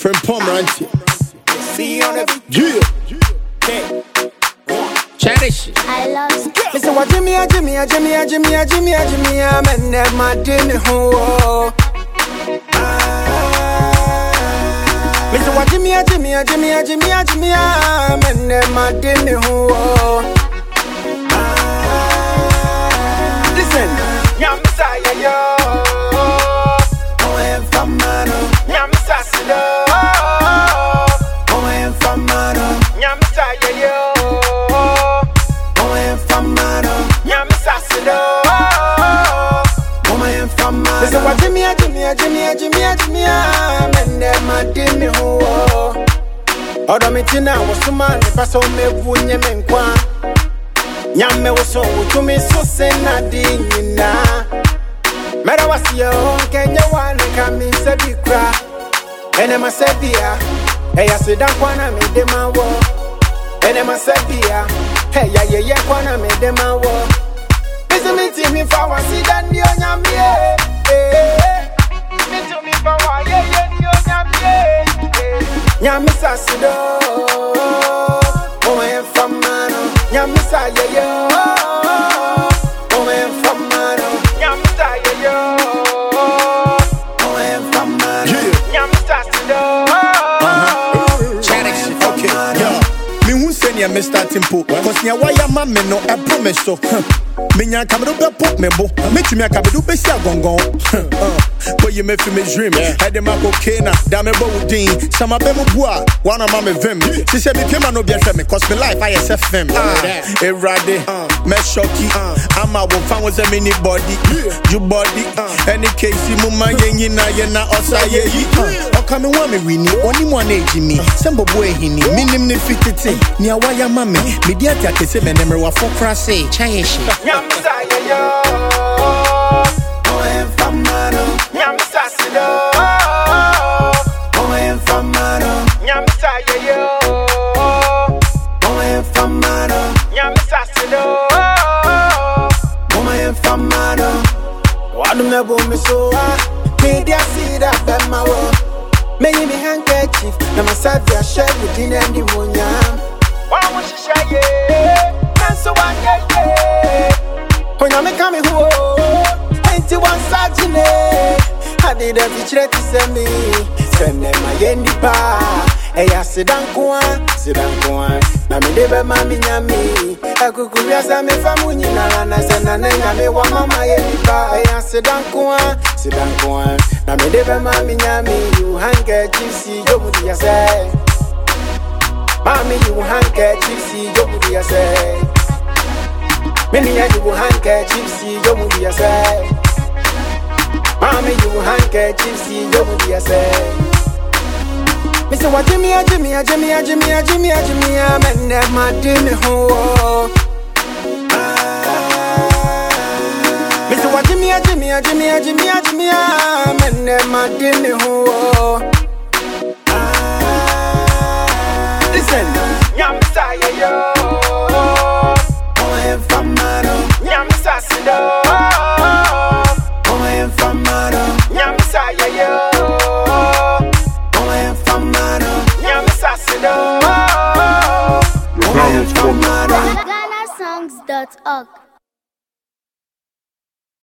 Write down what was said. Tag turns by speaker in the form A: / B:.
A: Frimpong mmeranteɛ
B: See you on the
A: yeah
C: Cherish.
D: I love
B: Mr. What Jimmy, a Jimmy, a Jimmy, a Jimmy, a Jimmy, a Jimmy, a man, that my dinner home. Mr. What Jimmy, a Jimmy, a Jimmy, a Jimmy, a Jimmy, a man, that my dinner home. Listen, Ọdọ mi ti na wosoma nipa sọ mewu nye me nkwa. Nyame wo so wotumi so na de nyinaa mɛrɛ waseɛ o nkɛnyɛ wa ne ka me nsa bi kora ɛnɛ ma sɛ bia ɛyɛ aseda nkwa na mede ma wɔ ɛnɛ ma sɛ bia ɛyɛ yɛyɛ nkwa na mede ma wɔ mesi metimi fa waseda nni onyameɛ nyame sase do ɔmɛmfa ma no nyame sa yɛyɛ ɔmɛmfa ma no nyame sa yɛyɛ ɔmɛmfa ma no
A: Yeah. okay yeah mehu sɛnea mestarte mpo cause nea wayɛ ma me no ɛpo me so menya nkamedo bɛpo me bo mɛtumi akamedo bɛsi agɔngɔn wɔyi mɛfi me dream. Had ɛde ma kokena da mebɔ wo din sɛ mabɛ mu bu a wana ma me vim te sɛ mepema no biahwɛ me cause me life ayɛ sɛ fem ɛwurade mɛshɔki ama wo mfa wo sɛ meni body. Ju body. Ɛne kesi mu ma yɛ nyina yɛ na ɔsa yɛyi ɔka me wa me wini ɔne mu a na ɛgyi mi sɛ mbɔbɔ ahini menim ne fi tete nea wayɛ ma me medi ate ate sɛ mɛnɛmmerewafo
B: wadom na bɔ me so a mede aseda bɛma wɔ mɛyi me handkerchief. Na masavi ahyɛ wo din animonyam wawo hyehyɛ ye nanso wanyɛ ye onyame ka me ho o, enti wansagyene ade da fikyerɛ te sɛ me. Sɛ nnɛ ma yɛ nnipa a ɛyɛ aseda nko a seda nko a na mede bɛma me nyame akukubia sɛ mefa mu nyinara na sɛ nana nyame wama ma yɛ nnipa ɛyɛ aseda nko a seda nko a na mede bɛma me nyame you handkerchief si yomudia sɛ Mommy, you handkerchief, see your movie, I say. Many of you handkerchief, see your movie, I say. Mommy, you handkerchief, see your movie, I say. Mr. Jimmy, a Jimmy, a Jimmy, a Jimmy, Jimmy, Jimmy, man, that my dinner home. Mr. What Jimmy, a Jimmy, a Jimmy, a Jimmy, a Jimmy, a man, that my dinner home. Listen, Nyamsa yo, oh en famano, Nyamsa sido, oh en famano, Nyamsa yo, oh en famano, Nyamsa sido, oh en famano.
D: GhanaSongs.org.